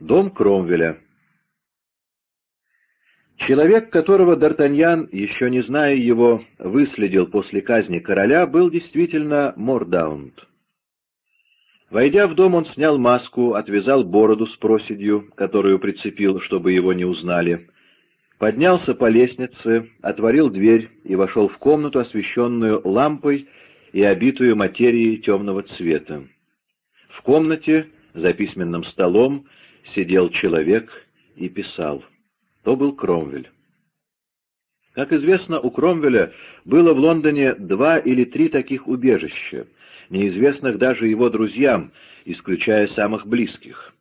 Дом Кромвеля Человек, которого Д'Артаньян, еще не зная его, выследил после казни короля, был действительно Мордаунд. Войдя в дом, он снял маску, отвязал бороду с проседью, которую прицепил, чтобы его не узнали, поднялся по лестнице, отворил дверь и вошел в комнату, освещенную лампой и обитую материей темного цвета. В комнате, за письменным столом, сидел человек и писал. То был Кромвель. Как известно, у Кромвеля было в Лондоне два или три таких убежища, неизвестных даже его друзьям, исключая самых близких.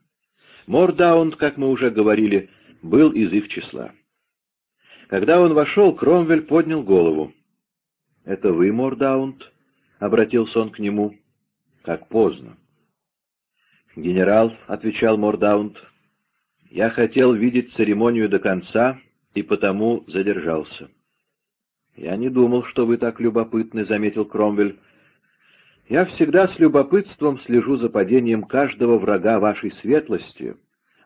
Мордаунд, как мы уже говорили, был из их числа. Когда он вошел, Кромвель поднял голову. «Это вы, Мордаунд?» — обратился он к нему. «Как поздно». «Генерал», — отвечал Мордаунд, — «я хотел видеть церемонию до конца и потому задержался». «Я не думал, что вы так любопытны», — заметил Кромвель. «Я всегда с любопытством слежу за падением каждого врага вашей светлости,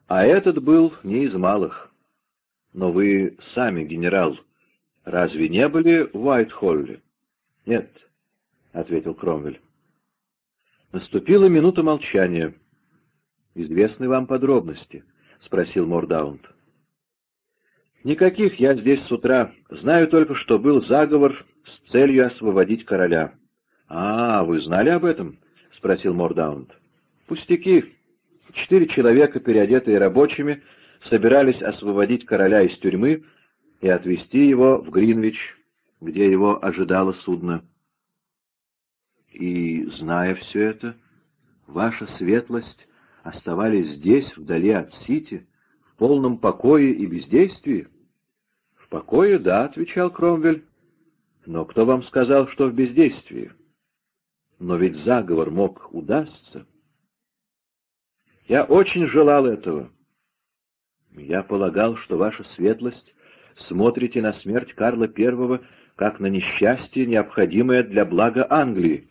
а этот был не из малых». Но вы сами, генерал, разве не были в Уайт-Холле? Нет, — ответил Кромвель. Наступила минута молчания. «Известны вам подробности?» — спросил Мордаунд. «Никаких я здесь с утра. Знаю только, что был заговор с целью освободить короля». «А, вы знали об этом?» — спросил Мордаунд. «Пустяки. Четыре человека, переодетые рабочими, собирались освободить короля из тюрьмы и отвезти его в Гринвич, где его ожидало судно. И, зная все это, ваша светлость оставались здесь, вдали от Сити, в полном покое и бездействии? — В покое, да, — отвечал Кромвель. — Но кто вам сказал, что в бездействии? Но ведь заговор мог удастся. Я очень желал этого. Я полагал, что ваша светлость смотрите на смерть Карла I как на несчастье, необходимое для блага Англии.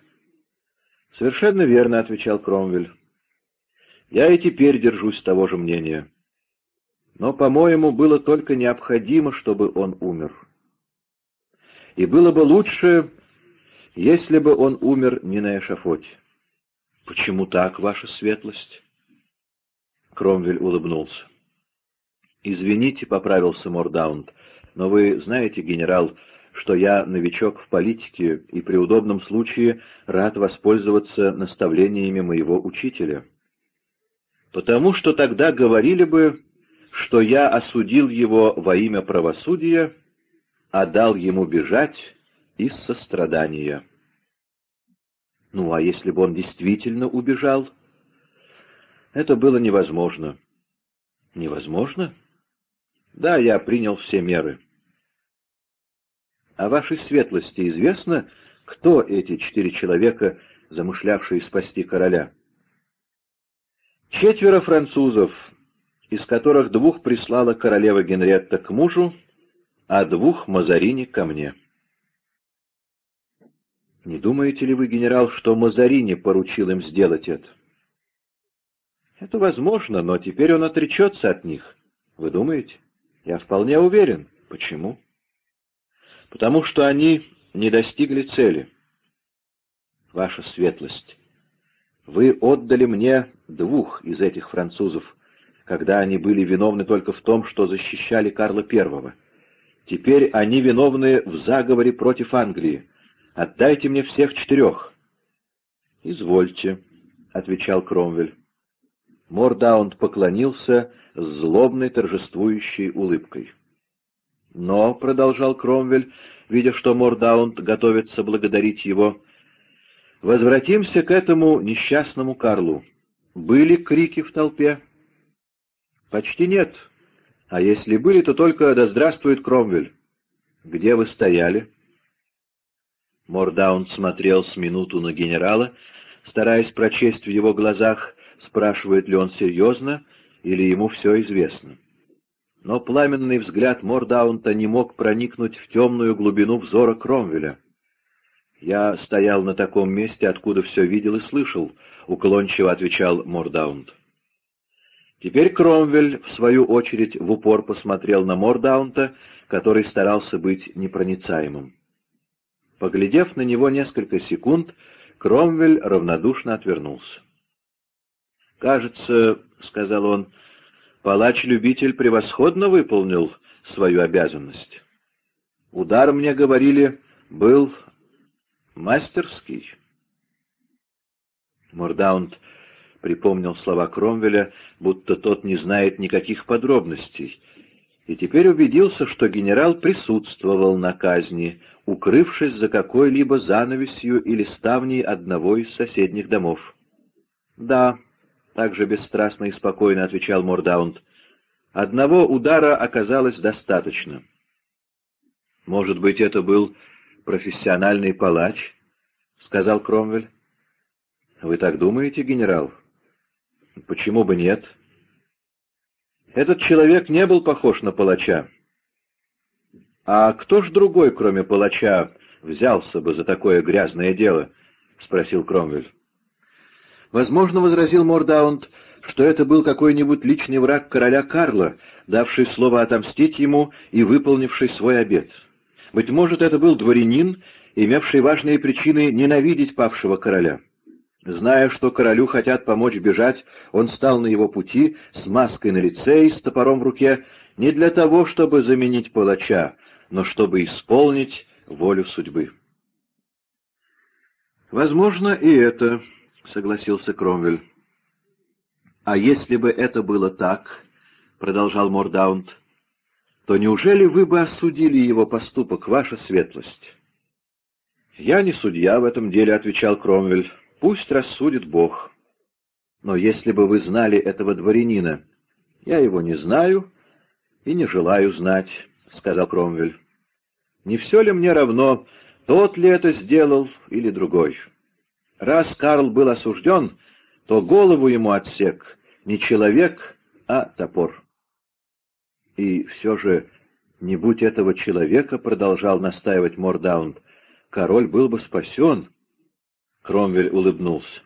— Совершенно верно, — отвечал Кромвель. — Я и теперь держусь того же мнения. Но, по-моему, было только необходимо, чтобы он умер. И было бы лучше, если бы он умер не на эшафоте. — Почему так, ваша светлость? Кромвель улыбнулся. «Извините», — поправился Мордаунд, — «но вы знаете, генерал, что я новичок в политике и при удобном случае рад воспользоваться наставлениями моего учителя. Потому что тогда говорили бы, что я осудил его во имя правосудия, а дал ему бежать из сострадания». Ну, а если бы он действительно убежал? Это было невозможно. Невозможно? Да, я принял все меры. А вашей светлости известно, кто эти четыре человека, замышлявшие спасти короля? Четверо французов, из которых двух прислала королева Генретта к мужу, а двух Мазарини ко мне. Не думаете ли вы, генерал, что Мазарини поручил им сделать это? Это возможно, но теперь он отречется от них. Вы думаете? Я вполне уверен. Почему? Потому что они не достигли цели. Ваша светлость, вы отдали мне двух из этих французов, когда они были виновны только в том, что защищали Карла I. Теперь они виновны в заговоре против Англии. Отдайте мне всех четырех. — Извольте, — отвечал Кромвель. Мордаунд поклонился с злобной торжествующей улыбкой. «Но», — продолжал Кромвель, видя, что Мордаунд готовится благодарить его, — «возвратимся к этому несчастному Карлу. Были крики в толпе?» «Почти нет. А если были, то только «Да здравствует Кромвель!» «Где вы стояли?» Мордаунд смотрел с минуту на генерала, стараясь прочесть в его глазах, спрашивает ли он серьезно или ему все известно. Но пламенный взгляд Мордаунта не мог проникнуть в темную глубину взора Кромвеля. «Я стоял на таком месте, откуда все видел и слышал», — уклончиво отвечал Мордаунт. Теперь Кромвель, в свою очередь, в упор посмотрел на Мордаунта, который старался быть непроницаемым. Поглядев на него несколько секунд, Кромвель равнодушно отвернулся. «Кажется, — сказал он, — палач-любитель превосходно выполнил свою обязанность. Удар, мне говорили, был мастерский». Мордаунд припомнил слова Кромвеля, будто тот не знает никаких подробностей, и теперь убедился, что генерал присутствовал на казни, укрывшись за какой-либо занавесью или ставней одного из соседних домов. «Да», — также бесстрастно и спокойно отвечал Мордаунд, — «одного удара оказалось достаточно». «Может быть, это был профессиональный палач?» — сказал Кромвель. «Вы так думаете, генерал?» «Почему бы нет?» «Этот человек не был похож на палача. «А кто ж другой, кроме палача, взялся бы за такое грязное дело?» — спросил Кромвель. Возможно, — возразил Мордаунд, — что это был какой-нибудь личный враг короля Карла, давший слово отомстить ему и выполнивший свой обет. Быть может, это был дворянин, имевший важные причины ненавидеть павшего короля. Зная, что королю хотят помочь бежать, он стал на его пути с маской на лице и с топором в руке не для того, чтобы заменить палача, но чтобы исполнить волю судьбы. «Возможно, и это», — согласился Кромвель. «А если бы это было так», — продолжал Мордаунд, — «то неужели вы бы осудили его поступок, ваша светлость?» «Я не судья в этом деле», — отвечал Кромвель. «Пусть рассудит Бог. Но если бы вы знали этого дворянина...» «Я его не знаю и не желаю знать», — сказал Кромвель. «Не все ли мне равно, тот ли это сделал или другой? Раз Карл был осужден, то голову ему отсек не человек, а топор». И все же, не будь этого человека, — продолжал настаивать Мордаунд, — король был бы спасен. Кромвель улыбнулся.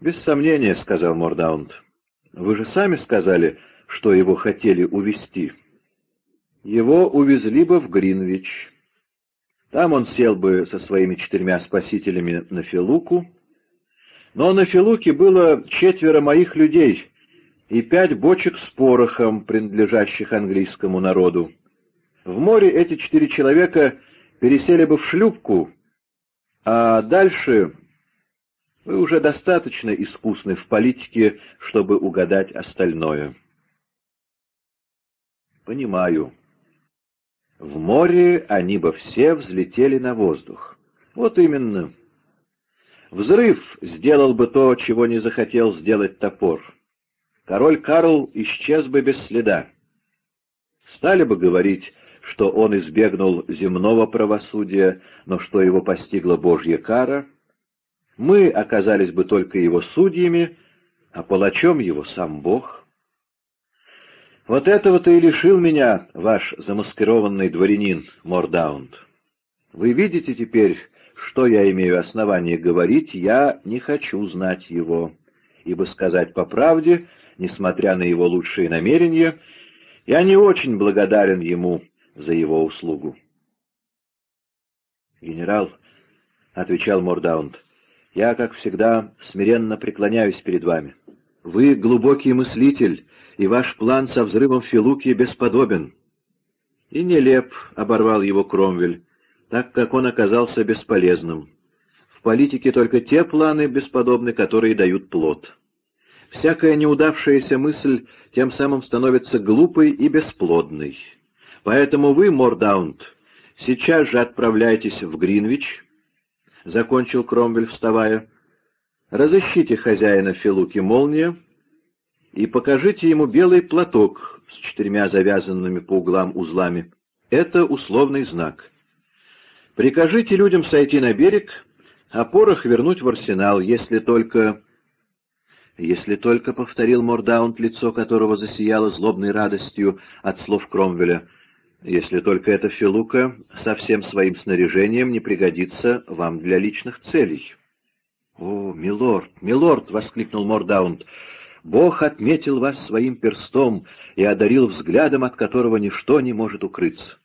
«Без сомнения», — сказал Мордаунд. «Вы же сами сказали, что его хотели увести. Его увезли бы в Гринвич. Там он сел бы со своими четырьмя спасителями на Филуку. Но на Филуке было четверо моих людей и пять бочек с порохом, принадлежащих английскому народу. В море эти четыре человека пересели бы в шлюпку, а дальше вы уже достаточно искусны в политике, чтобы угадать остальное. Понимаю. В море они бы все взлетели на воздух. Вот именно. Взрыв сделал бы то, чего не захотел сделать топор. Король Карл исчез бы без следа. Стали бы говорить, что он избегнул земного правосудия, но что его постигла Божья кара. Мы оказались бы только его судьями, а палачом его сам Бог. Вот этого-то и лишил меня ваш замаскированный дворянин Мордаунд. Вы видите теперь, что я имею основание говорить, я не хочу знать его, ибо сказать по правде, несмотря на его лучшие намерения, я не очень благодарен ему за его услугу. «Генерал», — отвечал Мордаунд, — «я, как всегда, смиренно преклоняюсь перед вами. Вы глубокий мыслитель, и ваш план со взрывом Филуки бесподобен. И нелеп, — оборвал его Кромвель, — так как он оказался бесполезным. В политике только те планы бесподобны, которые дают плод. Всякая неудавшаяся мысль тем самым становится глупой и бесплодной. Поэтому вы, Мордаунд, сейчас же отправляйтесь в Гринвич, — закончил Кромвель, вставая, — разыщите хозяина Филуки Молния, и покажите ему белый платок с четырьмя завязанными по углам узлами. Это условный знак. Прикажите людям сойти на берег, а порох вернуть в арсенал, если только... Если только, — повторил Мордаунд, лицо которого засияло злобной радостью от слов Кромвеля, — если только эта филука со всем своим снаряжением не пригодится вам для личных целей. — О, милорд, милорд! — воскликнул Мордаунд. Бог отметил вас своим перстом и одарил взглядом, от которого ничто не может укрыться.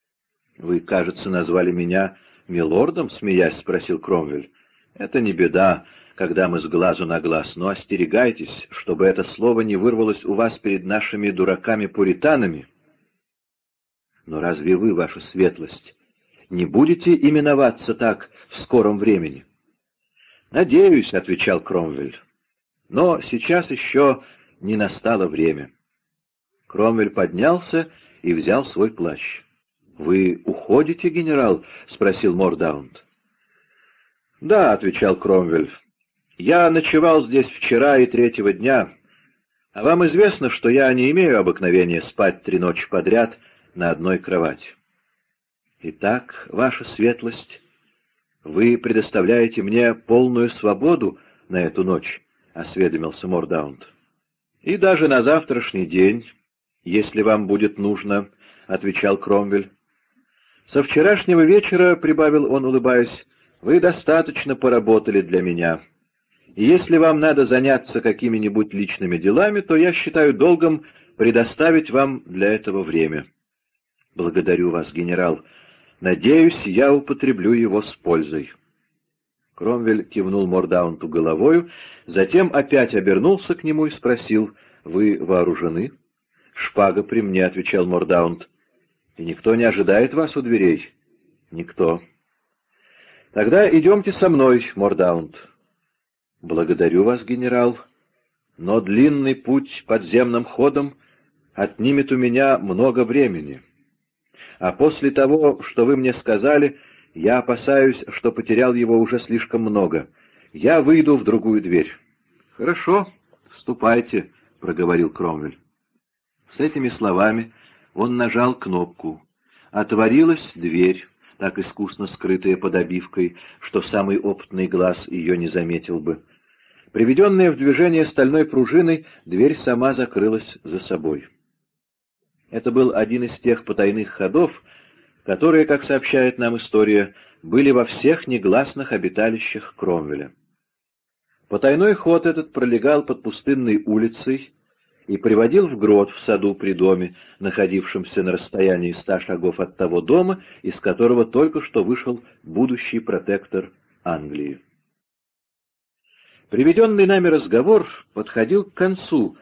— Вы, кажется, назвали меня милордом, — смеясь спросил Кромвель. — Это не беда, когда мы с глазу на глаз, но остерегайтесь, чтобы это слово не вырвалось у вас перед нашими дураками-пуританами. Но разве вы, ваша светлость, не будете именоваться так в скором времени? — Надеюсь, — отвечал Кромвель, — но сейчас еще не настало время. Кромвель поднялся и взял свой плащ. — Вы уходите, генерал? — спросил Мордаунд. — Да, — отвечал Кромвель, — я ночевал здесь вчера и третьего дня, а вам известно, что я не имею обыкновения спать три ночи подряд на одной кровати. Итак, ваша светлость, вы предоставляете мне полную свободу на эту ночь, — осведомился Мордаунд. — И даже на завтрашний день, если вам будет нужно, — отвечал Кромвель. — Со вчерашнего вечера, — прибавил он, улыбаясь, — вы достаточно поработали для меня. Если вам надо заняться какими-нибудь личными делами, то я считаю долгом предоставить вам для этого время. — Благодарю вас, генерал, — Надеюсь, я употреблю его с пользой. Кромвель кивнул Мордаунту головою, затем опять обернулся к нему и спросил, «Вы вооружены?» «Шпага при мне», — отвечал Мордаунт. «И никто не ожидает вас у дверей?» «Никто». «Тогда идемте со мной, Мордаунт». «Благодарю вас, генерал, но длинный путь подземным ходом отнимет у меня много времени». А после того, что вы мне сказали, я опасаюсь, что потерял его уже слишком много. Я выйду в другую дверь». «Хорошо, ступайте», — проговорил Кромвель. С этими словами он нажал кнопку. Отворилась дверь, так искусно скрытая под обивкой, что самый опытный глаз ее не заметил бы. Приведенная в движение стальной пружиной, дверь сама закрылась за собой. Это был один из тех потайных ходов, которые, как сообщает нам история, были во всех негласных обиталищах Кромвеля. Потайной ход этот пролегал под пустынной улицей и приводил в грот в саду при доме, находившемся на расстоянии ста шагов от того дома, из которого только что вышел будущий протектор Англии. Приведенный нами разговор подходил к концу,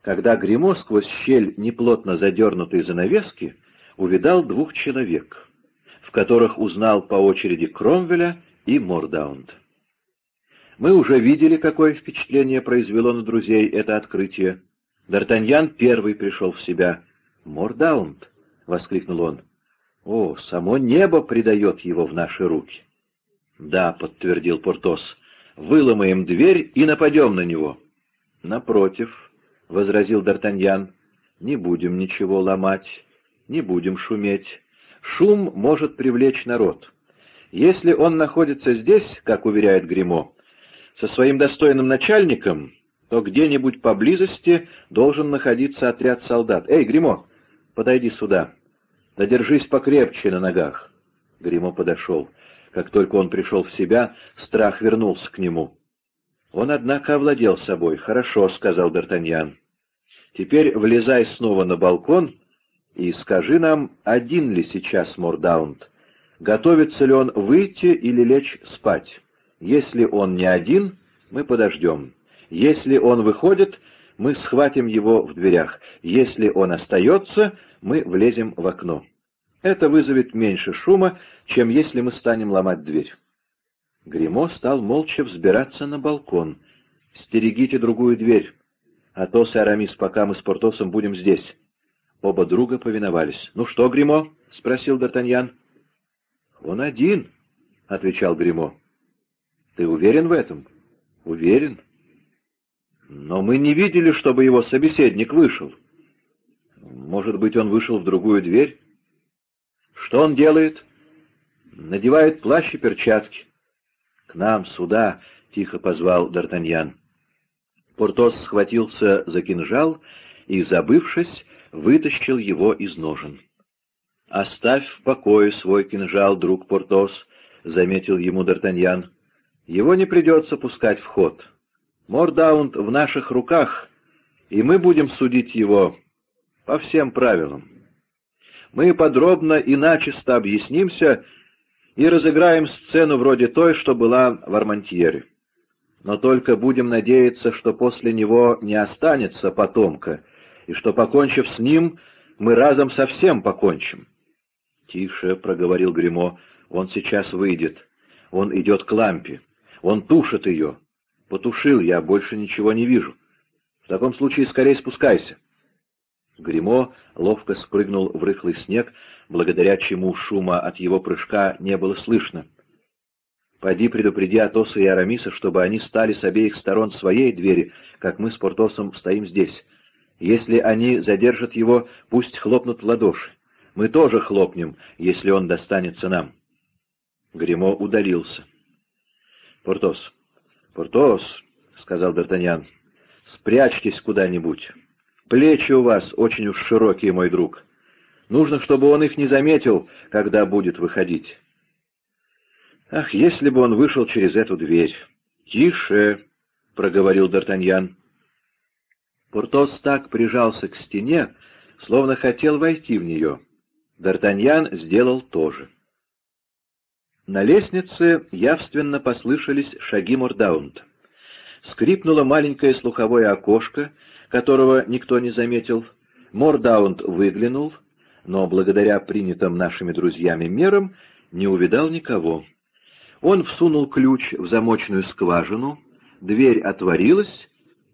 когда Гремо сквозь щель неплотно задернутой занавески увидал двух человек, в которых узнал по очереди Кромвеля и Мордаунд. Мы уже видели, какое впечатление произвело на друзей это открытие. Д'Артаньян первый пришел в себя. «Мордаунд!» — воскликнул он. «О, само небо предает его в наши руки!» «Да», — подтвердил Портос, — «выломаем дверь и нападем на него». «Напротив», — возразил Д'Артаньян, — «не будем ничего ломать, не будем шуметь. Шум может привлечь народ. Если он находится здесь, как уверяет Гримо, со своим достойным начальником, то где-нибудь поблизости должен находиться отряд солдат. «Эй, Гримо, подойди сюда. Да держись покрепче на ногах». Гримо подошел. Как только он пришел в себя, страх вернулся к нему. Он, однако, овладел собой. «Хорошо», — сказал Д'Артаньян. «Теперь влезай снова на балкон и скажи нам, один ли сейчас Мордаунд, готовится ли он выйти или лечь спать. Если он не один, мы подождем. Если он выходит, мы схватим его в дверях. Если он остается, мы влезем в окно. Это вызовет меньше шума, чем если мы станем ломать дверь». Гремо стал молча взбираться на балкон. «Стерегите другую дверь. Атос и Арамис, пока мы с Портосом будем здесь». Оба друга повиновались. «Ну что, Гримо? спросил Д'Артаньян. «Он один», — отвечал Гримо. «Ты уверен в этом?» «Уверен». «Но мы не видели, чтобы его собеседник вышел». «Может быть, он вышел в другую дверь?» «Что он делает?» «Надевает плащ и перчатки». «К нам, сюда!» — тихо позвал Д'Артаньян. Портос схватился за кинжал и, забывшись, вытащил его из ножен. «Оставь в покое свой кинжал, друг Портос», — заметил ему Д'Артаньян. «Его не придется пускать в ход. Мордаунд в наших руках, и мы будем судить его по всем правилам. Мы подробно и начисто объяснимся и разыграем сцену вроде той, что была в Армантьере. Но только будем надеяться, что после него не останется потомка, и что, покончив с ним, мы разом совсем покончим. — Тише, — проговорил Гремо, — он сейчас выйдет. Он идет к лампе. Он тушит ее. Потушил я, больше ничего не вижу. В таком случае скорее спускайся. Гремо ловко спрыгнул в рыхлый снег, благодаря чему шума от его прыжка не было слышно. Пойди предупреди Атоса и Арамиса, чтобы они стали с обеих сторон своей двери, как мы с Портосом стоим здесь. Если они задержат его, пусть хлопнут в ладоши. Мы тоже хлопнем, если он достанется нам. Гремо удалился. «Портос, Портос», — сказал Д'Артаньян, — «спрячьтесь куда-нибудь. Плечи у вас очень уж широкие, мой друг. Нужно, чтобы он их не заметил, когда будет выходить». «Ах, если бы он вышел через эту дверь!» «Тише!» — проговорил Д'Артаньян. Портос так прижался к стене, словно хотел войти в нее. Д'Артаньян сделал то же. На лестнице явственно послышались шаги Мордаунта. Скрипнуло маленькое слуховое окошко, которого никто не заметил. Мордаунд выглянул, но благодаря принятым нашими друзьями мерам не увидал никого. Он всунул ключ в замочную скважину, дверь отворилась,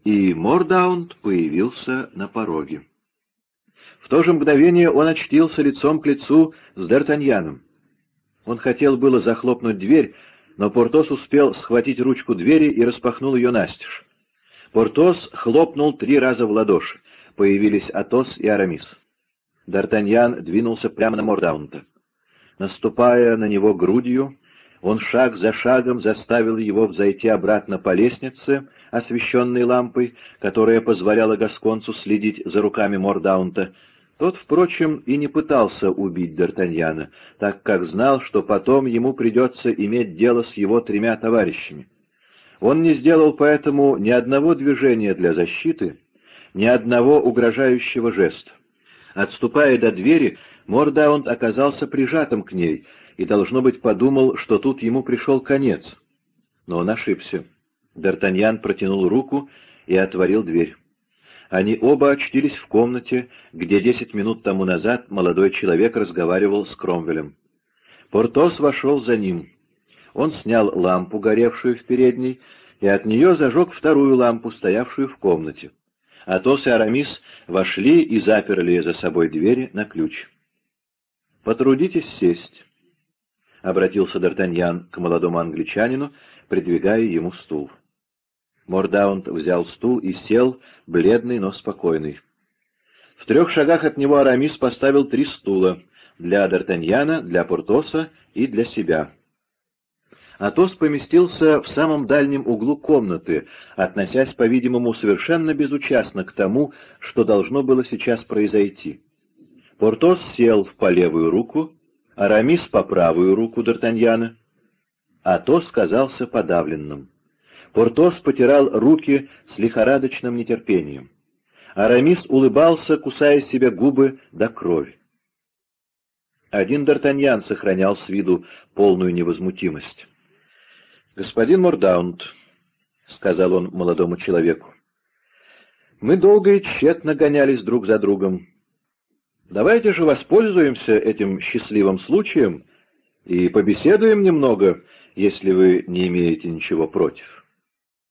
и Мордаунд появился на пороге. В то же мгновение он очтился лицом к лицу с Д'Артаньяном. Он хотел было захлопнуть дверь, но Портос успел схватить ручку двери и распахнул ее настежь. Портос хлопнул три раза в ладоши. Появились Атос и Арамис. Д'Артаньян двинулся прямо на Мордаунта. Наступая на него грудью, он шаг за шагом заставил его взойти обратно по лестнице, освещенной лампой, которая позволяла Гасконцу следить за руками Мордаунта, тот, впрочем, и не пытался убить Д'Артаньяна, так как знал, что потом ему придется иметь дело с его тремя товарищами. Он не сделал поэтому ни одного движения для защиты, ни одного угрожающего жеста. Отступая до двери, Мордаунд оказался прижатым к ней и, должно быть, подумал, что тут ему пришел конец. Но он ошибся. Д'Артаньян протянул руку и отворил дверь. Они оба очтились в комнате, где десять минут тому назад молодой человек разговаривал с Кромвелем. Портос вошел за ним. Он снял лампу, горевшую в передней, и от нее зажег вторую лампу, стоявшую в комнате. Атос и Арамис вошли и заперли за собой двери на ключ. «Потрудитесь сесть», — обратился Д'Артаньян к молодому англичанину, придвигая ему стул. Мордаунд взял стул и сел, бледный, но спокойный. В трех шагах от него Арамис поставил три стула — для Д'Артаньяна, для Портоса и для себя. Атос поместился в самом дальнем углу комнаты, относясь, по-видимому, совершенно безучастно к тому, что должно было сейчас произойти. Портос сел по левую руку, Арамис по правую руку Д'Артаньяна. Атос казался подавленным. Портос потирал руки с лихорадочным нетерпением. Арамис улыбался, кусая себе губы до крови. Один Д'Артаньян сохранял с виду полную невозмутимость. «Господин Мордаунд», — сказал он молодому человеку, — «мы долго и тщетно гонялись друг за другом. Давайте же воспользуемся этим счастливым случаем и побеседуем немного, если вы не имеете ничего против».